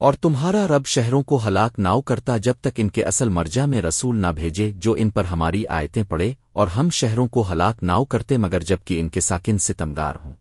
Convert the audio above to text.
اور تمہارا رب شہروں کو ہلاک ناؤ کرتا جب تک ان کے اصل مرجع میں رسول نہ بھیجے جو ان پر ہماری آیتیں پڑے اور ہم شہروں کو ہلاک ناؤ کرتے مگر جبکہ ان کے ساکن ستمگار ہوں۔